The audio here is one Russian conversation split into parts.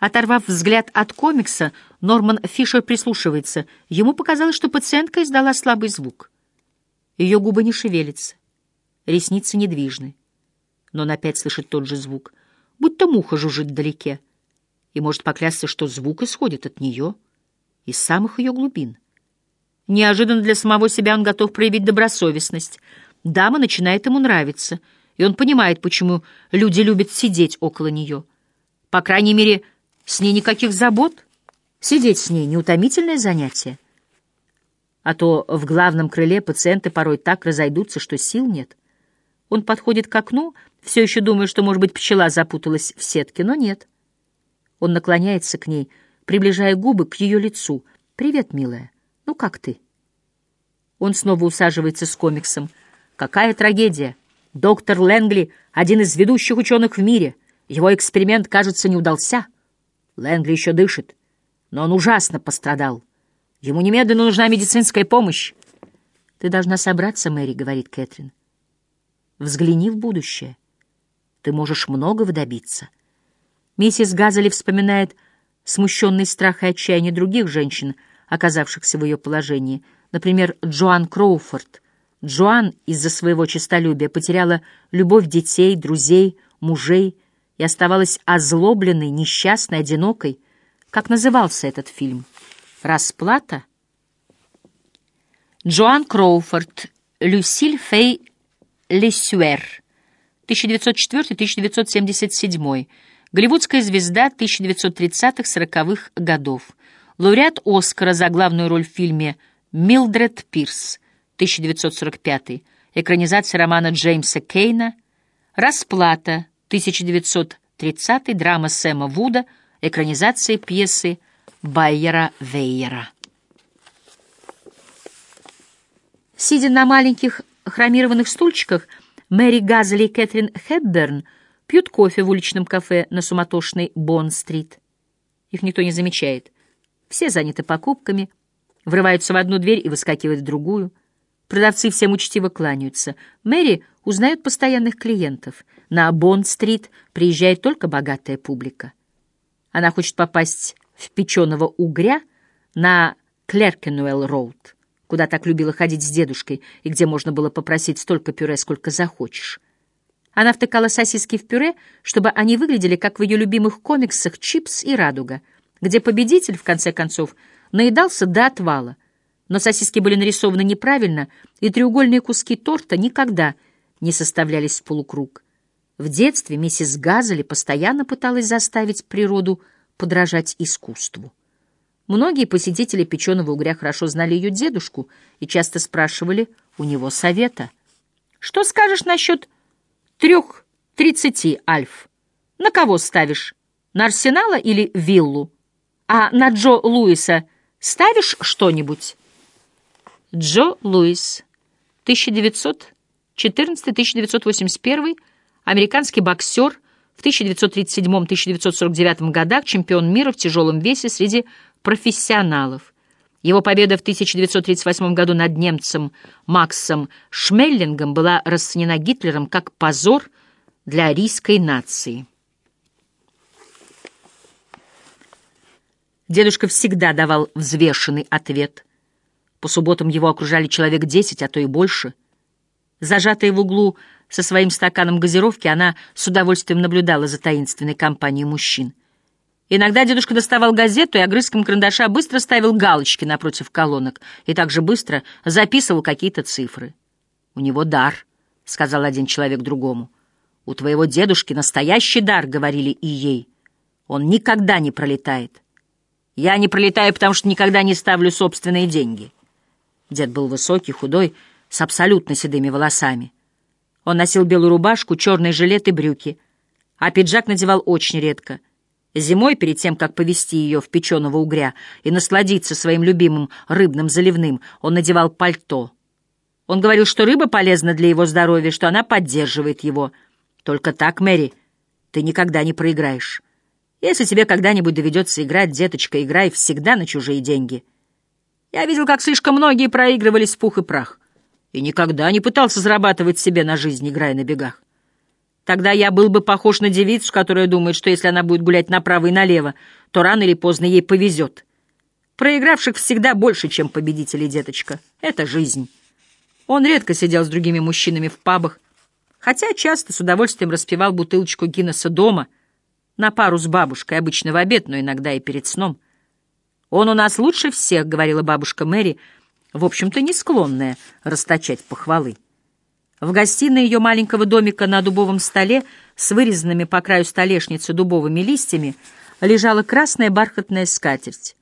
Оторвав взгляд от комикса, Норман Фишер прислушивается. Ему показалось, что пациентка издала слабый звук. Ее губы не шевелятся, ресницы недвижны. Но он опять слышит тот же звук, будто муха жужжит вдалеке, и может поклясться, что звук исходит от нее, из самых ее глубин. Неожиданно для самого себя он готов проявить добросовестность. Дама начинает ему нравиться, и он понимает, почему люди любят сидеть около нее. По крайней мере, с ней никаких забот. Сидеть с ней — неутомительное занятие. А то в главном крыле пациенты порой так разойдутся, что сил нет. Он подходит к окну, все еще думая, что, может быть, пчела запуталась в сетке, но нет. Он наклоняется к ней, приближая губы к ее лицу. «Привет, милая. Ну, как ты?» Он снова усаживается с комиксом. «Какая трагедия! Доктор Лэнгли — один из ведущих ученых в мире. Его эксперимент, кажется, не удался». Лэнгли еще дышит, но он ужасно пострадал. Ему немедленно нужна медицинская помощь. «Ты должна собраться, Мэри», — говорит Кэтрин. «Взгляни в будущее. Ты можешь многого добиться». Миссис Газели вспоминает смущенный страх и отчаяние других женщин, оказавшихся в ее положении. Например, Джоан Кроуфорд. Джоан из-за своего честолюбия потеряла любовь детей, друзей, мужей, и оставалась озлобленной, несчастной, одинокой. Как назывался этот фильм? «Расплата»? Джоан Кроуфорд, Люсиль Фей Лесюэр, 1904-1977, голливудская звезда 1930-40-х годов, лауреат Оскара за главную роль в фильме «Милдред Пирс», 1945, экранизация романа Джеймса Кейна, «Расплата», 1930 драма Сэма Вуда, экранизация пьесы Байера Вейера. Сидя на маленьких хромированных стульчиках, Мэри Газли и Кэтрин Хепберн пьют кофе в уличном кафе на суматошной Бонн-стрит. Их никто не замечает. Все заняты покупками, врываются в одну дверь и выскакивают в другую. Продавцы всем учтиво кланяются. Мэри узнает постоянных клиентов. На Бонд-стрит приезжает только богатая публика. Она хочет попасть в печеного угря на Клеркенуэлл-роуд, куда так любила ходить с дедушкой и где можно было попросить столько пюре, сколько захочешь. Она втыкала сосиски в пюре, чтобы они выглядели, как в ее любимых комиксах «Чипс» и «Радуга», где победитель, в конце концов, наедался до отвала — но сосиски были нарисованы неправильно, и треугольные куски торта никогда не составлялись в полукруг. В детстве миссис Газели постоянно пыталась заставить природу подражать искусству. Многие посетители печеного угря хорошо знали ее дедушку и часто спрашивали у него совета. «Что скажешь насчет трех тридцати, Альф? На кого ставишь? На Арсенала или Виллу? А на Джо Луиса ставишь что-нибудь?» Джо Луис, 1914-1981, американский боксер, в 1937-1949 годах чемпион мира в тяжелом весе среди профессионалов. Его победа в 1938 году над немцем Максом Шмеллингом была расценена Гитлером как позор для арийской нации. Дедушка всегда давал взвешенный ответ – по субботам его окружали человек десять, а то и больше. Зажатая в углу со своим стаканом газировки, она с удовольствием наблюдала за таинственной компанией мужчин. Иногда дедушка доставал газету и огрызком карандаша быстро ставил галочки напротив колонок и также быстро записывал какие-то цифры. «У него дар», — сказал один человек другому. «У твоего дедушки настоящий дар», — говорили и ей. «Он никогда не пролетает». «Я не пролетаю, потому что никогда не ставлю собственные деньги». Дед был высокий, худой, с абсолютно седыми волосами. Он носил белую рубашку, черный жилет и брюки, а пиджак надевал очень редко. Зимой, перед тем, как повести ее в печеного угря и насладиться своим любимым рыбным заливным, он надевал пальто. Он говорил, что рыба полезна для его здоровья, что она поддерживает его. Только так, Мэри, ты никогда не проиграешь. Если тебе когда-нибудь доведется играть, деточка, играй всегда на чужие деньги — я видел, как слишком многие проигрывались в пух и прах, и никогда не пытался зарабатывать себе на жизнь, играя на бегах. Тогда я был бы похож на девицу, которая думает, что если она будет гулять направо и налево, то рано или поздно ей повезет. Проигравших всегда больше, чем победителей, деточка. Это жизнь. Он редко сидел с другими мужчинами в пабах, хотя часто с удовольствием распивал бутылочку Гиннесса дома, на пару с бабушкой, обычно в обед, но иногда и перед сном. «Он у нас лучше всех», — говорила бабушка Мэри, в общем-то не склонная расточать похвалы. В гостиной ее маленького домика на дубовом столе с вырезанными по краю столешницы дубовыми листьями лежала красная бархатная скатерть.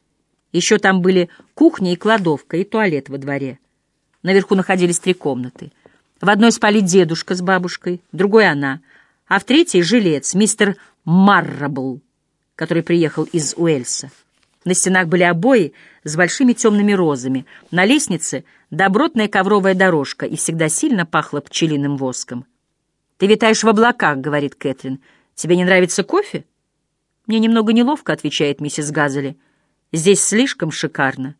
Еще там были кухня и кладовка, и туалет во дворе. Наверху находились три комнаты. В одной спали дедушка с бабушкой, другой она, а в третьей — жилец, мистер Маррабл, который приехал из Уэльса. На стенах были обои с большими темными розами. На лестнице добротная ковровая дорожка, и всегда сильно пахло пчелиным воском. «Ты витаешь в облаках», — говорит Кэтрин. «Тебе не нравится кофе?» «Мне немного неловко», — отвечает миссис Газели. «Здесь слишком шикарно.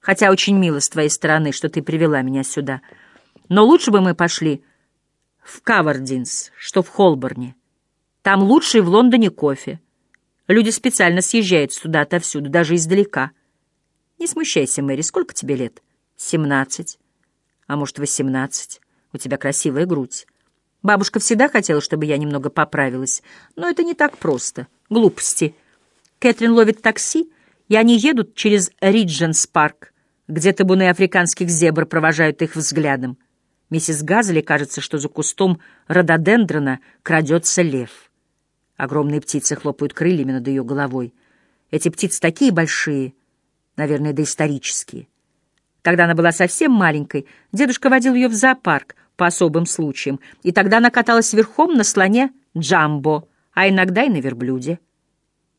Хотя очень мило с твоей стороны, что ты привела меня сюда. Но лучше бы мы пошли в Кавардинс, что в Холборне. Там лучший в Лондоне кофе». Люди специально съезжают сюда отовсюду, даже издалека. Не смущайся, Мэри, сколько тебе лет? Семнадцать. А может, восемнадцать. У тебя красивая грудь. Бабушка всегда хотела, чтобы я немного поправилась, но это не так просто. Глупости. Кэтрин ловит такси, и они едут через Ридженс-парк, где табуны африканских зебр провожают их взглядом. Миссис Газели кажется, что за кустом рододендрона крадется лев. Огромные птицы хлопают крыльями над ее головой. Эти птицы такие большие, наверное, доисторические. Когда она была совсем маленькой, дедушка водил ее в зоопарк по особым случаям, и тогда она каталась верхом на слоне Джамбо, а иногда и на верблюде.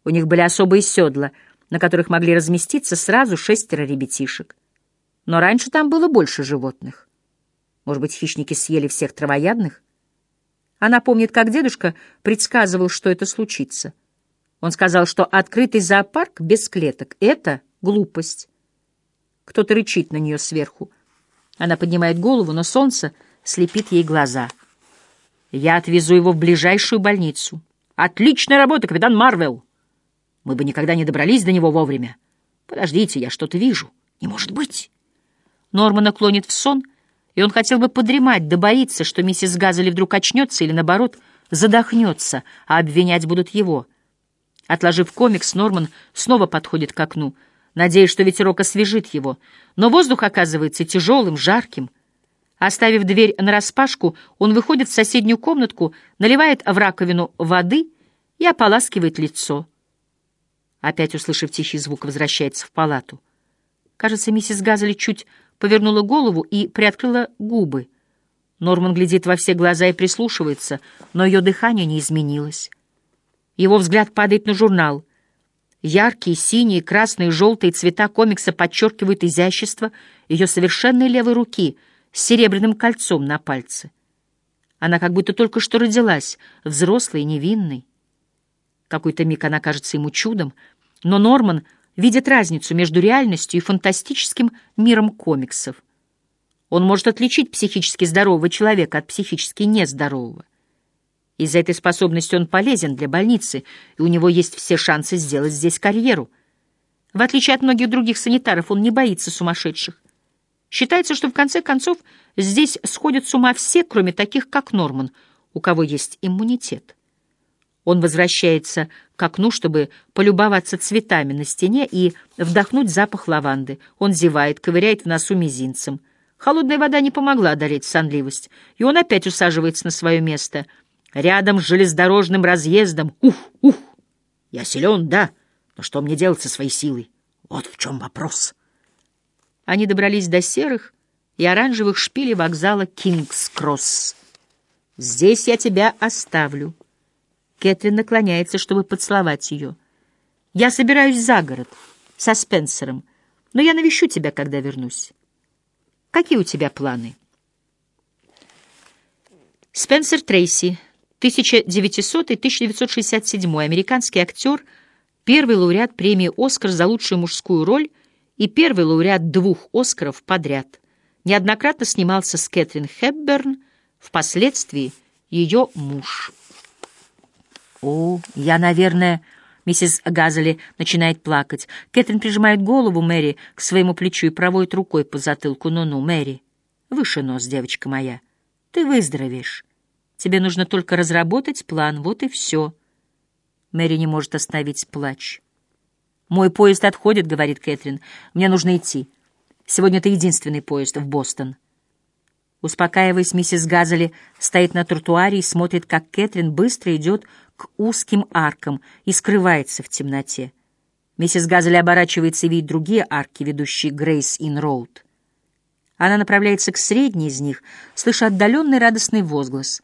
У них были особые седла, на которых могли разместиться сразу шестеро ребятишек. Но раньше там было больше животных. Может быть, хищники съели всех травоядных? Она помнит, как дедушка предсказывал, что это случится. Он сказал, что открытый зоопарк без клеток — это глупость. Кто-то рычит на нее сверху. Она поднимает голову, но солнце слепит ей глаза. «Я отвезу его в ближайшую больницу». «Отличная работа, капитан Марвел!» «Мы бы никогда не добрались до него вовремя». «Подождите, я что-то вижу». «Не может быть!» Нормана клонит в сон — и он хотел бы подремать, да боится, что миссис Газели вдруг очнется или, наоборот, задохнется, а обвинять будут его. Отложив комикс, Норман снова подходит к окну, надеясь, что ветерок освежит его, но воздух оказывается тяжелым, жарким. Оставив дверь нараспашку, он выходит в соседнюю комнатку, наливает в раковину воды и ополаскивает лицо. Опять, услышав тихий звук, возвращается в палату. Кажется, миссис Газели чуть повернула голову и приоткрыла губы. Норман глядит во все глаза и прислушивается, но ее дыхание не изменилось. Его взгляд падает на журнал. Яркие, синие, красные, желтые цвета комикса подчеркивают изящество ее совершенной левой руки с серебряным кольцом на пальце. Она как будто только что родилась, взрослой и невинной. Какой-то миг она кажется ему чудом, но Норман — видит разницу между реальностью и фантастическим миром комиксов. Он может отличить психически здорового человека от психически нездорового. Из-за этой способности он полезен для больницы, и у него есть все шансы сделать здесь карьеру. В отличие от многих других санитаров, он не боится сумасшедших. Считается, что в конце концов здесь сходят с ума все, кроме таких, как Норман, у кого есть иммунитет. Он возвращается к окну, чтобы полюбоваться цветами на стене и вдохнуть запах лаванды. Он зевает, ковыряет в носу мизинцем. Холодная вода не помогла одолеть сонливость, и он опять усаживается на свое место. Рядом с железнодорожным разъездом. Ух, ух! Я силен, да, но что мне делать со своей силой? Вот в чем вопрос. Они добрались до серых и оранжевых шпилей вокзала Кингс-Кросс. «Здесь я тебя оставлю», Кэтрин наклоняется, чтобы поцеловать ее. «Я собираюсь за город, со Спенсером, но я навещу тебя, когда вернусь. Какие у тебя планы?» Спенсер Трейси, 1900-1967, американский актер, первый лауреат премии «Оскар» за лучшую мужскую роль и первый лауреат двух «Оскаров» подряд. Неоднократно снимался с Кэтрин Хепберн, впоследствии ее муж. «О, я, наверное...» Миссис Газели начинает плакать. Кэтрин прижимает голову Мэри к своему плечу и проводит рукой по затылку. «Ну-ну, Мэри, выше нос, девочка моя. Ты выздоровеешь. Тебе нужно только разработать план, вот и все». Мэри не может остановить плач. «Мой поезд отходит», — говорит Кэтрин. «Мне нужно идти. Сегодня это единственный поезд в Бостон». Успокаиваясь, миссис Газели стоит на тротуаре и смотрит, как Кэтрин быстро идет к узким аркам и скрывается в темноте. Миссис Газели оборачивается и видит другие арки, ведущие Грейс-Ин-Роуд. Она направляется к средней из них, слыша отдаленный радостный возглас.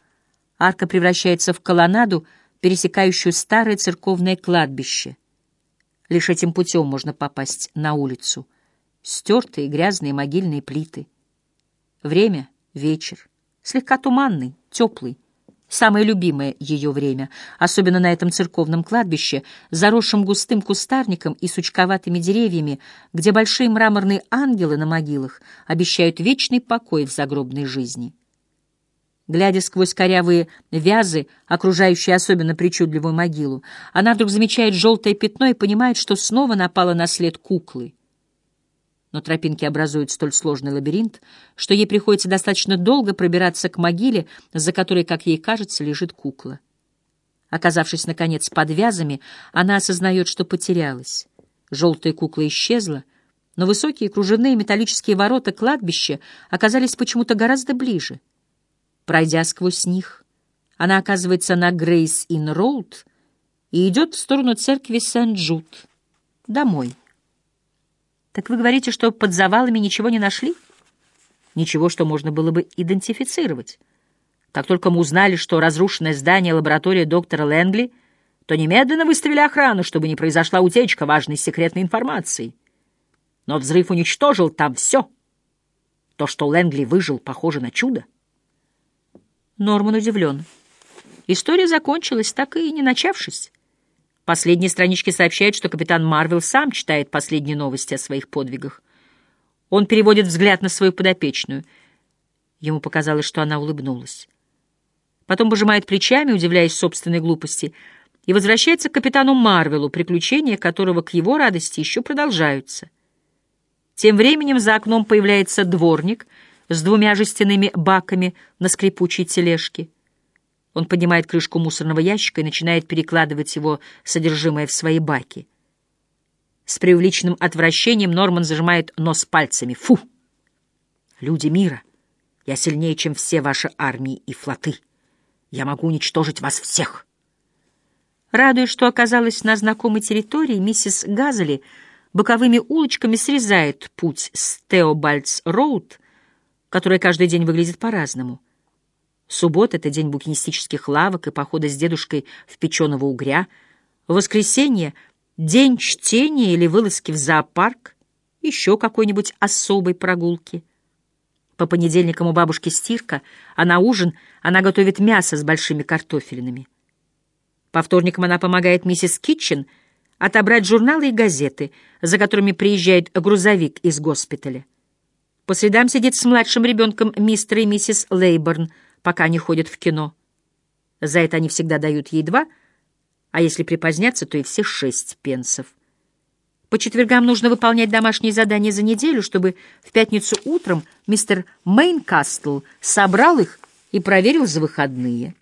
Арка превращается в колоннаду, пересекающую старое церковное кладбище. Лишь этим путем можно попасть на улицу. Стертые грязные могильные плиты. Время — Вечер. Слегка туманный, теплый. Самое любимое ее время, особенно на этом церковном кладбище, заросшем густым кустарником и сучковатыми деревьями, где большие мраморные ангелы на могилах обещают вечный покой в загробной жизни. Глядя сквозь корявые вязы, окружающие особенно причудливую могилу, она вдруг замечает желтое пятно и понимает, что снова напала на след куклы но тропинки образуют столь сложный лабиринт, что ей приходится достаточно долго пробираться к могиле, за которой, как ей кажется, лежит кукла. Оказавшись, наконец, под вязами, она осознает, что потерялась. Желтая кукла исчезла, но высокие кружевные металлические ворота кладбища оказались почему-то гораздо ближе. Пройдя сквозь них, она оказывается на Грейс-Ин-Роуд и идет в сторону церкви Сент-Джуд, домой. Так вы говорите, что под завалами ничего не нашли? Ничего, что можно было бы идентифицировать. Как только мы узнали, что разрушенное здание лаборатории доктора Лэнгли, то немедленно выставили охрану, чтобы не произошла утечка важной секретной информации. Но взрыв уничтожил там все. То, что Лэнгли выжил, похоже на чудо. Норман удивлен. История закончилась, так и не начавшись. Последние странички сообщают, что капитан Марвел сам читает последние новости о своих подвигах. Он переводит взгляд на свою подопечную. Ему показалось, что она улыбнулась. Потом пожимает плечами, удивляясь собственной глупости, и возвращается к капитану Марвелу, приключения которого к его радости еще продолжаются. Тем временем за окном появляется дворник с двумя жестяными баками на скрипучей тележке. Он поднимает крышку мусорного ящика и начинает перекладывать его содержимое в свои баки. С преувеличенным отвращением Норман зажимает нос пальцами. «Фу! Люди мира! Я сильнее, чем все ваши армии и флоты. Я могу уничтожить вас всех!» Радуясь, что оказалась на знакомой территории, миссис Газели боковыми улочками срезает путь с Теобальдс-Роуд, которая каждый день выглядит по-разному. Суббота — это день букинистических лавок и похода с дедушкой в печеного угря. воскресенье — день чтения или вылазки в зоопарк, еще какой-нибудь особой прогулки. По понедельникам у бабушки стирка, а на ужин она готовит мясо с большими картофелинами. По вторникам она помогает миссис Китчен отобрать журналы и газеты, за которыми приезжает грузовик из госпиталя. По средам сидит с младшим ребенком мистер и миссис Лейборн — пока они ходят в кино. За это они всегда дают ей два, а если припоздняться, то и все шесть пенсов. По четвергам нужно выполнять домашние задания за неделю, чтобы в пятницу утром мистер Мейнкастл собрал их и проверил за выходные.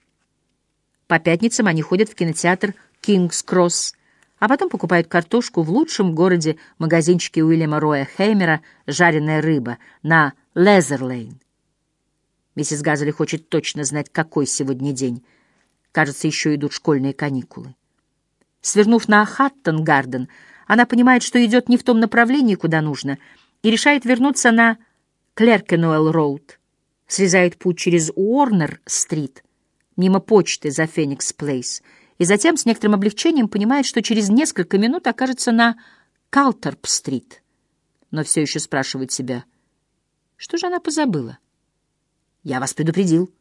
По пятницам они ходят в кинотеатр «Кингс-Кросс», а потом покупают картошку в лучшем городе магазинчике Уильяма Роя Хеймера «Жареная рыба» на Лезерлейн. Миссис Газели хочет точно знать, какой сегодня день. Кажется, еще идут школьные каникулы. Свернув на Хаттон-Гарден, она понимает, что идет не в том направлении, куда нужно, и решает вернуться на Клеркенуэлл-Роуд. Срезает путь через Уорнер-стрит, мимо почты за Феникс-Плейс, и затем с некоторым облегчением понимает, что через несколько минут окажется на Калтерп-стрит. Но все еще спрашивает себя, что же она позабыла? Я вас предупредил.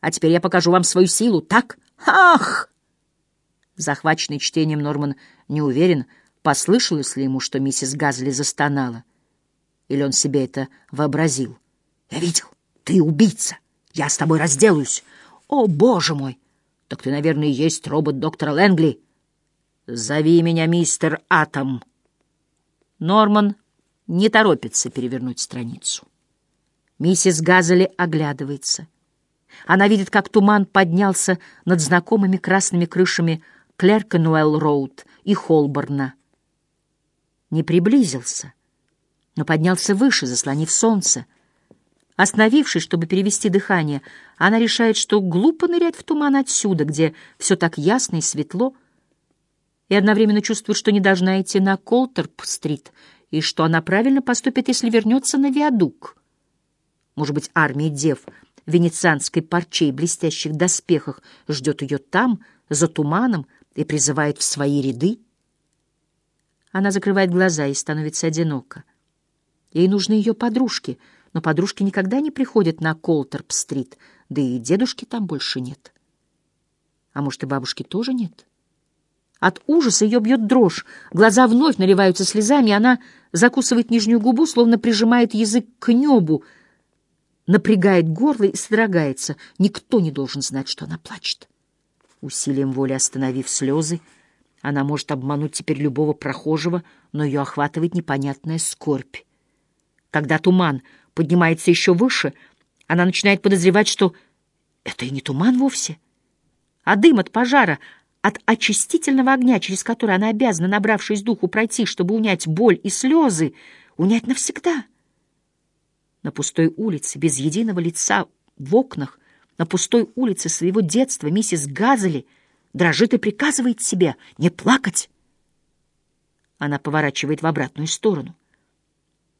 А теперь я покажу вам свою силу, так? Ах! Захваченный чтением Норман не уверен, послышалось ли ему, что миссис Газли застонала. Или он себе это вообразил. Я видел. Ты убийца. Я с тобой разделаюсь. «О, боже мой! Так ты, наверное, и есть робот доктора Лэнгли. Зови меня мистер Атом». Норман не торопится перевернуть страницу. Миссис Газели оглядывается. Она видит, как туман поднялся над знакомыми красными крышами Клеркенуэлл-Роуд и Холборна. Не приблизился, но поднялся выше, заслонив солнце. Остановившись, чтобы перевести дыхание, она решает, что глупо нырять в туман отсюда, где все так ясно и светло, и одновременно чувствует, что не должна идти на Колтерп-стрит, и что она правильно поступит, если вернется на виадук. Может быть, армия дев венецианской парче и блестящих доспехах ждет ее там, за туманом, и призывает в свои ряды? Она закрывает глаза и становится одиноко. Ей нужны ее подружки, но подружки никогда не приходят на Колтерп-стрит, да и дедушки там больше нет. А может, и бабушки тоже нет? От ужаса ее бьет дрожь, глаза вновь наливаются слезами, она закусывает нижнюю губу, словно прижимает язык к небу, напрягает горло и содрогается. Никто не должен знать, что она плачет. Усилием воли остановив слезы, она может обмануть теперь любого прохожего, но ее охватывает непонятная скорбь. Когда туман поднимается еще выше, она начинает подозревать, что это и не туман вовсе, а дым от пожара, от очистительного огня, через который она обязана, набравшись духу, пройти, чтобы унять боль и слезы, унять навсегда — на пустой улице, без единого лица в окнах, на пустой улице своего детства миссис Газели дрожит и приказывает себе не плакать. Она поворачивает в обратную сторону.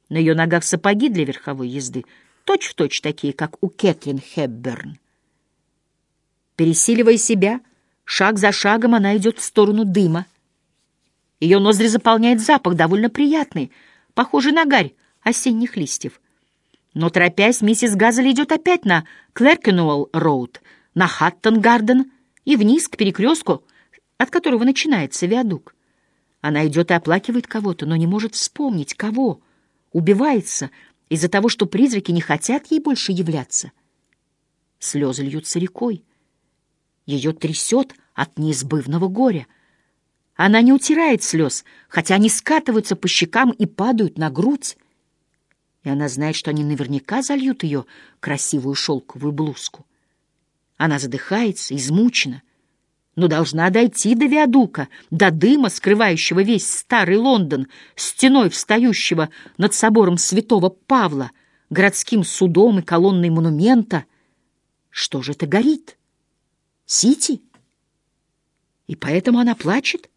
На ее ногах сапоги для верховой езды, точь-в-точь точь такие, как у Кэтрин Хепберн. Пересиливая себя, шаг за шагом она идет в сторону дыма. Ее ноздри заполняет запах, довольно приятный, похожий на гарь осенних листьев — но, торопясь, миссис Газели идет опять на Клеркенуэлл-роуд, на Хаттон-гарден и вниз к перекрестку, от которого начинается виадук. Она идет и оплакивает кого-то, но не может вспомнить, кого. Убивается из-за того, что призраки не хотят ей больше являться. Слезы льются рекой. Ее трясет от неизбывного горя. Она не утирает слез, хотя они скатываются по щекам и падают на грудь и она знает, что они наверняка зальют ее красивую шелковую блузку. Она задыхается, измучена, но должна дойти до виадука, до дыма, скрывающего весь старый Лондон, стеной встающего над собором святого Павла, городским судом и колонной монумента. Что же это горит? Сити? И поэтому она плачет?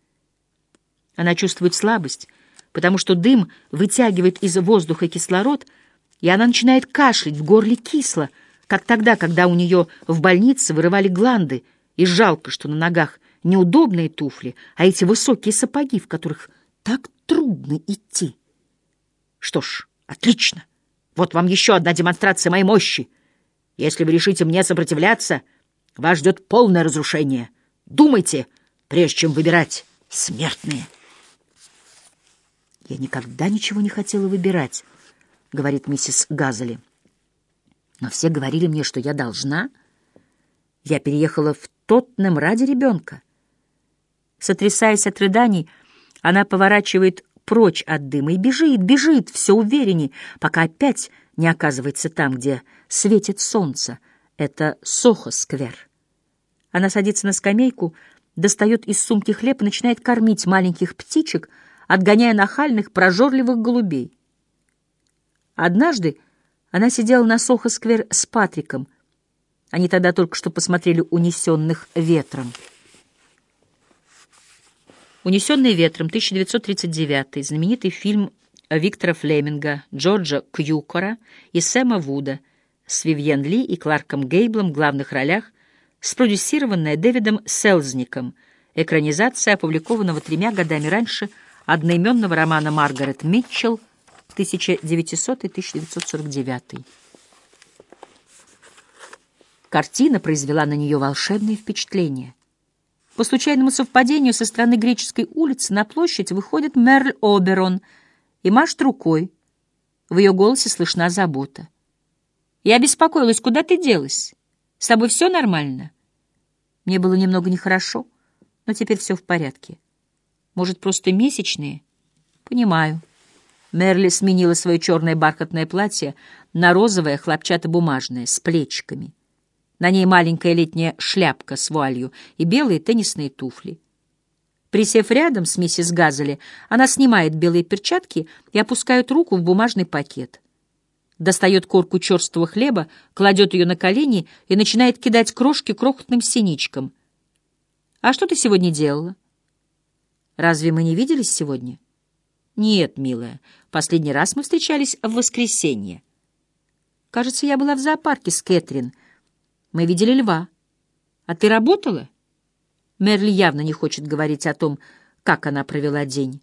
Она чувствует слабость, потому что дым вытягивает из воздуха кислород, и она начинает кашлять, в горле кисло, как тогда, когда у нее в больнице вырывали гланды, и жалко, что на ногах неудобные туфли, а эти высокие сапоги, в которых так трудно идти. Что ж, отлично. Вот вам еще одна демонстрация моей мощи. Если вы решите мне сопротивляться, вас ждет полное разрушение. Думайте, прежде чем выбирать смертные. «Я никогда ничего не хотела выбирать», — говорит миссис Газели. «Но все говорили мне, что я должна. Я переехала в Тоттенем ради ребенка». Сотрясаясь от рыданий, она поворачивает прочь от дыма и бежит, бежит, все уверенней, пока опять не оказывается там, где светит солнце. Это Сохо-сквер. Она садится на скамейку, достает из сумки хлеб и начинает кормить маленьких птичек — отгоняя нахальных, прожорливых голубей. Однажды она сидела на Сохо-сквер с Патриком. Они тогда только что посмотрели «Унесенных ветром». «Унесенные ветром» 1939 знаменитый фильм Виктора Флеминга, Джорджа Кьюкора и Сэма Вуда с Вивьен Ли и Кларком Гейблом в главных ролях, спродюсированная Дэвидом Селзником, экранизация, опубликованного тремя годами раньше – одноименного романа Маргарет Митчелл 1900-1949. Картина произвела на нее волшебное впечатление. По случайному совпадению со стороны греческой улицы на площадь выходит Мерль Оберон и машет рукой. В ее голосе слышна забота. «Я беспокоилась, куда ты делась? С тобой все нормально? Мне было немного нехорошо, но теперь все в порядке. Может, просто месячные? Понимаю. Мерли сменила свое черное бархатное платье на розовое хлопчатобумажное с плечиками. На ней маленькая летняя шляпка с вуалью и белые теннисные туфли. Присев рядом с миссис Газели, она снимает белые перчатки и опускает руку в бумажный пакет. Достает корку черствого хлеба, кладет ее на колени и начинает кидать крошки крохотным синичкам. «А что ты сегодня делала?» «Разве мы не виделись сегодня?» «Нет, милая, последний раз мы встречались в воскресенье». «Кажется, я была в зоопарке с Кэтрин. Мы видели льва. А ты работала?» Мерли явно не хочет говорить о том, как она провела день.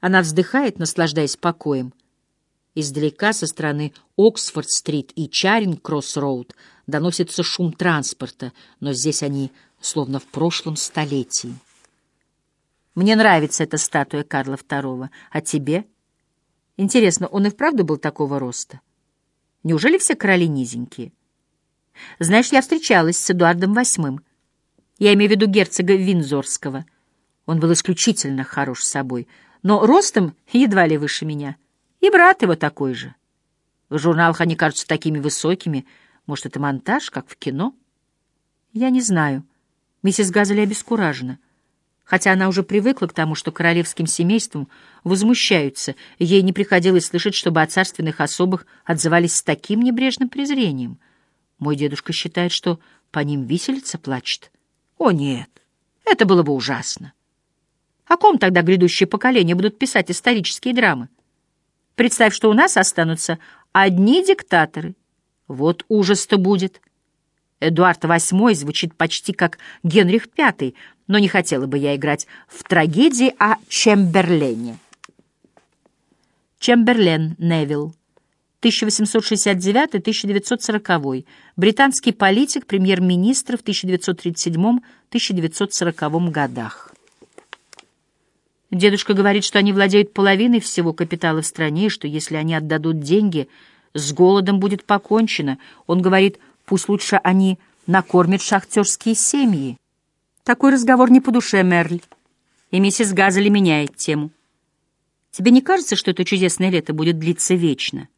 Она вздыхает, наслаждаясь покоем. Издалека со стороны Оксфорд-стрит и Чаринг-Кросс-роуд доносится шум транспорта, но здесь они словно в прошлом столетии. Мне нравится эта статуя Карла II. А тебе? Интересно, он и вправду был такого роста? Неужели все короли низенькие? Знаешь, я встречалась с Эдуардом VIII. Я имею в виду герцога Винзорского. Он был исключительно хорош собой, но ростом едва ли выше меня. И брат его такой же. В журналах они кажутся такими высокими. Может, это монтаж, как в кино? Я не знаю. Миссис Газели обескуражена. Хотя она уже привыкла к тому, что королевским семейством возмущаются, ей не приходилось слышать, чтобы о царственных особых отзывались с таким небрежным презрением. Мой дедушка считает, что по ним виселица плачет. О, нет, это было бы ужасно. О ком тогда грядущие поколения будут писать исторические драмы? Представь, что у нас останутся одни диктаторы. Вот ужас-то будет. Эдуард VIII звучит почти как Генрих V, но не хотела бы я играть в трагедии о Чемберлене. Чемберлен Невилл 1869-1940, британский политик, премьер-министр в 1937-1940 годах. Дедушка говорит, что они владеют половиной всего капитала в стране, и что если они отдадут деньги, с голодом будет покончено. Он говорит, пусть лучше они накормят шахтерские семьи. Такой разговор не по душе, Мерль. И миссис Газели меняет тему. Тебе не кажется, что это чудесное лето будет длиться вечно?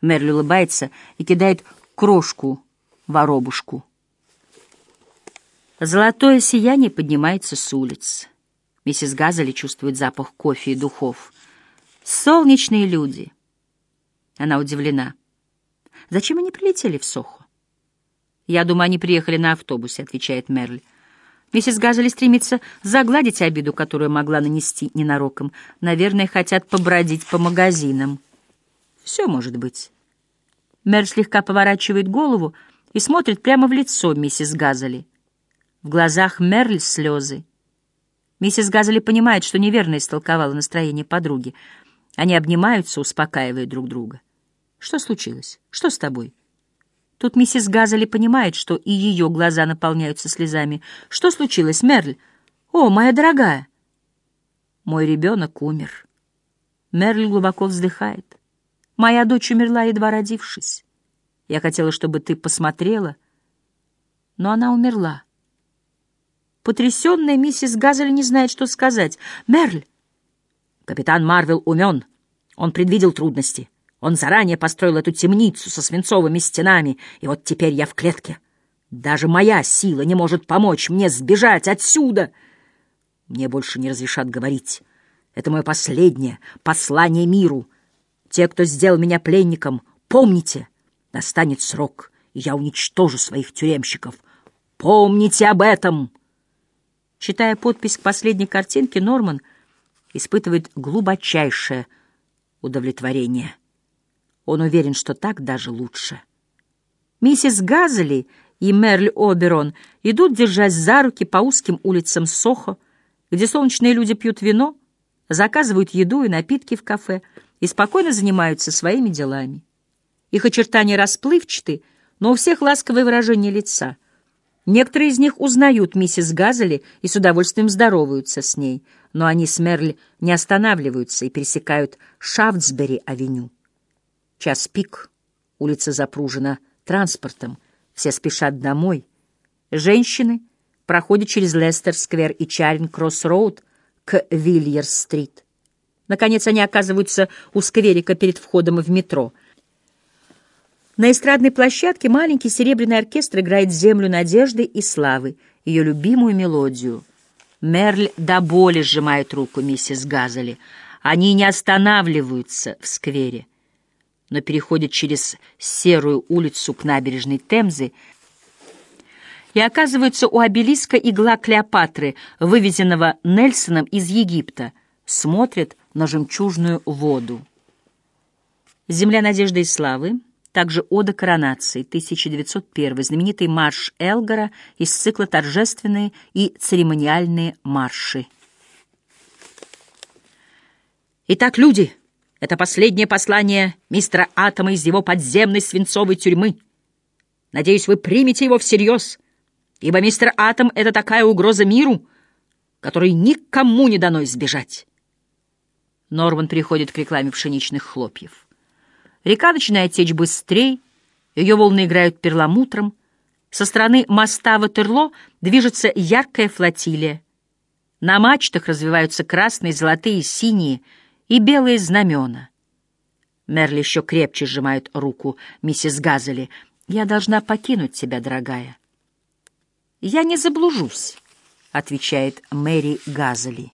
Мерли улыбается и кидает крошку воробушку. Золотое сияние поднимается с улиц. Миссис Газели чувствует запах кофе и духов. Солнечные люди. Она удивлена. Зачем они прилетели в Сохо? Я думаю, они приехали на автобусе, отвечает Мерли. Миссис Газели стремится загладить обиду, которую могла нанести ненароком. Наверное, хотят побродить по магазинам. Все может быть. Мэр слегка поворачивает голову и смотрит прямо в лицо миссис Газели. В глазах Мерль слезы. Миссис Газели понимает, что неверно истолковала настроение подруги. Они обнимаются, успокаивая друг друга. «Что случилось? Что с тобой?» Тут миссис Газели понимает, что и ее глаза наполняются слезами. «Что случилось, Мерль? О, моя дорогая!» «Мой ребенок умер». Мерль глубоко вздыхает. Моя дочь умерла, едва родившись. Я хотела, чтобы ты посмотрела, но она умерла. Потрясенная миссис Газель не знает, что сказать. «Мерль!» Капитан Марвел умен. Он предвидел трудности. Он заранее построил эту темницу со свинцовыми стенами, и вот теперь я в клетке. Даже моя сила не может помочь мне сбежать отсюда. Мне больше не разрешат говорить. Это мое последнее послание миру. Те, кто сделал меня пленником, помните, настанет срок, и я уничтожу своих тюремщиков. Помните об этом!» Читая подпись к последней картинке, Норман испытывает глубочайшее удовлетворение. Он уверен, что так даже лучше. Миссис Газели и Мерль Оберон идут, держась за руки по узким улицам Сохо, где солнечные люди пьют вино, заказывают еду и напитки в кафе — и спокойно занимаются своими делами. Их очертания расплывчаты, но у всех ласковое выражение лица. Некоторые из них узнают миссис Газели и с удовольствием здороваются с ней, но они с Мерли не останавливаются и пересекают Шафтсбери-авеню. Час пик, улица запружена транспортом, Все спешат домой. Женщины проходят через Лестер-сквер и Чаринг-кросс-роуд к Вильерс-стрит. Наконец они оказываются у скверика перед входом в метро. На эстрадной площадке маленький серебряный оркестр играет «Землю надежды и славы», ее любимую мелодию. Мерль до боли сжимает руку миссис Газели. Они не останавливаются в сквере, но переходят через серую улицу к набережной Темзы и оказываются у обелиска игла Клеопатры, вывезенного Нельсоном из Египта, смотрят на жемчужную воду. «Земля надежды и славы», также «Ода коронации» 1901, знаменитый марш Элгара из цикла «Торжественные и церемониальные марши». Итак, люди, это последнее послание мистера Атома из его подземной свинцовой тюрьмы. Надеюсь, вы примете его всерьез, ибо мистер Атом — это такая угроза миру, которой никому не дано избежать. Норман переходит к рекламе пшеничных хлопьев. Река начинает течь быстрее, ее волны играют перламутром. Со стороны моста Ватерло движется яркая флотилия. На мачтах развиваются красные, золотые, синие и белые знамена. Мерли еще крепче сжимает руку миссис Газели. «Я должна покинуть тебя, дорогая». «Я не заблужусь», — отвечает Мэри Газели.